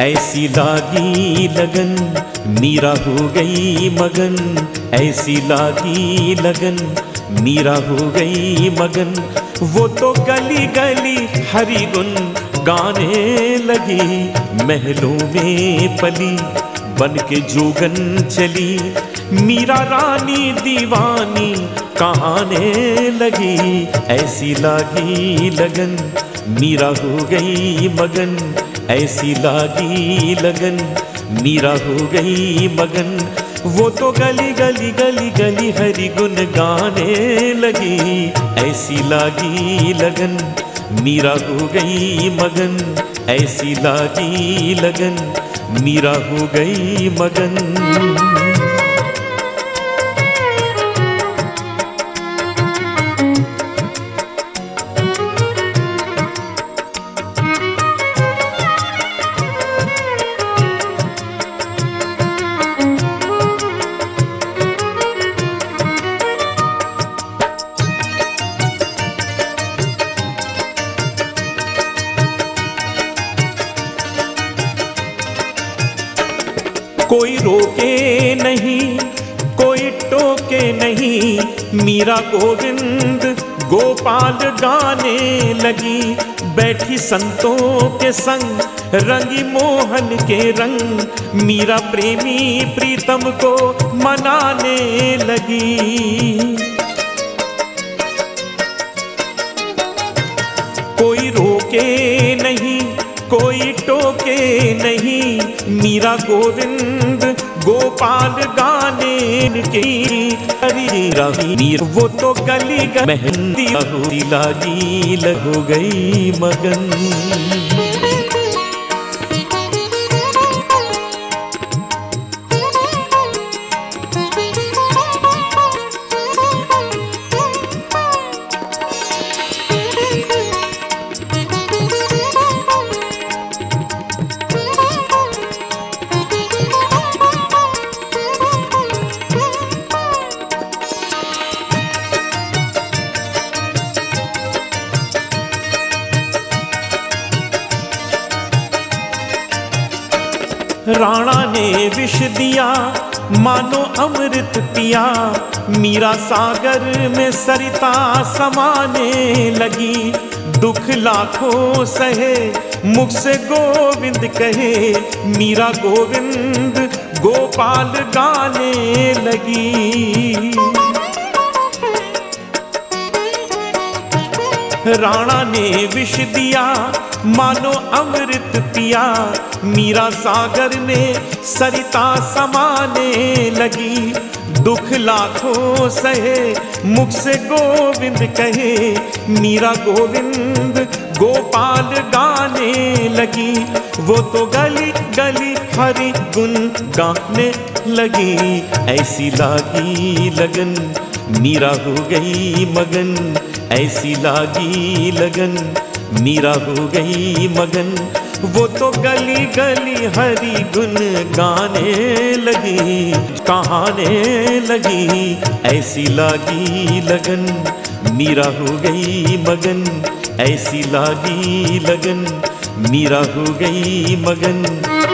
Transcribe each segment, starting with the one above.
ऐसी लागी लगन, मीरा हो गई मगन। ऐसी लागी लगन, मीरा हो गई मगन। वो तो गली गली हरी गुन गाने लगी, महलों में पली बन के जोगन चली। मीरा रानी दीवानी कहाने लगी, ऐसी लागी लगन, मीरा हो गई मगन। ऐसी लागी लगन, मीरा हो गई मगन। वो तो गली गली गली गली हरी गुन गाने लगी। ऐसी लागी लगन, मीरा हो गई मगन। ऐसी लागी लगन, मीरा हो गई मगन। कोई रोके नहीं, कोई टोके नहीं। मीरा गोविंद गोपाल गाने लगी, बैठी संतों के संग, रंगी मोहन के रंग। मीरा प्रेमी प्रीतम को मनाने लगी। कोई रोके कोई टोके नहीं। मीरा गोविंद, गोपाल गाने की। हरी रवि वो तो गली मेहंदी लागी हो गई मगन। राणा ने विष दिया, मानो अमृत पिया। मीरा सागर में सरिता समाने लगी। दुख लाखों सहे, मुख से गोविंद कहे। मीरा गोविंद गोपाल गाने लगी। राणा ने विष दिया, मानो अमृत पिया। मीरा सागर में सरिता समाने लगी। दुख लाखों सहे, मुख से गोविंद कहे। मीरा गोविंद गोपाल गाने लगी। वो तो गली गली हरि गुन गाने लगी। ऐसी लागी लगन, मीरा हो गई मगन। ऐसी लागी लगन, मीरा हो गई मगन। वो तो गली गली हरी गुन गाने लगी, कहाने लगी। ऐसी लागी लगन, मीरा हो गई मगन। ऐसी लागी लगन, मीरा हो गई मगन।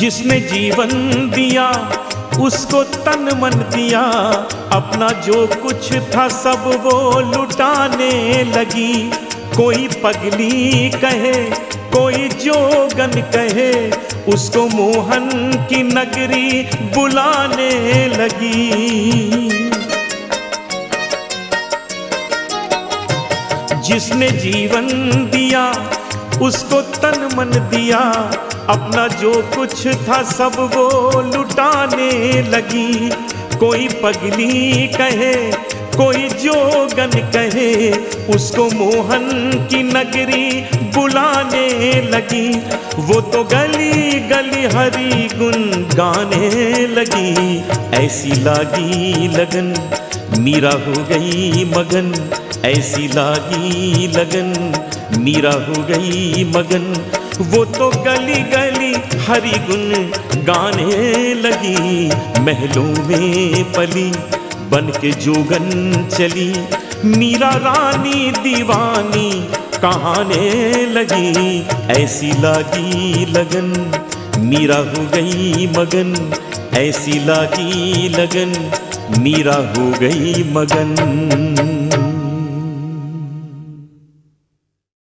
जिसने जीवन दिया, उसको तन मन दिया, अपना जो कुछ था सब वो लुटाने लगी। कोई पगली कहे, कोई जोगन कहे, उसको मोहन की नगरी बुलाने लगी। जिसने जीवन दिया उसको तन मन दिया। अपना जो कुछ था सब वो लुटाने लगी। कोई पगली कहे, कोई जोगन कहे, उसको मोहन की नगरी बुलाने लगी। वो तो गली गली हरी गुन गाने लगी। ऐसी लागी लगन, मीरा हो गई मगन। ऐसी लागी लगन मीरा हो गई मगन। वो तो गली गली हरी गुन गाने लगी। महलों में पली बन के जोगन चली। मीरा रानी दीवानी कहाने लगी। ऐसी लागी लगन मीरा हो गई मगन। ऐसी लागी लगन मीरा हो गई मगन।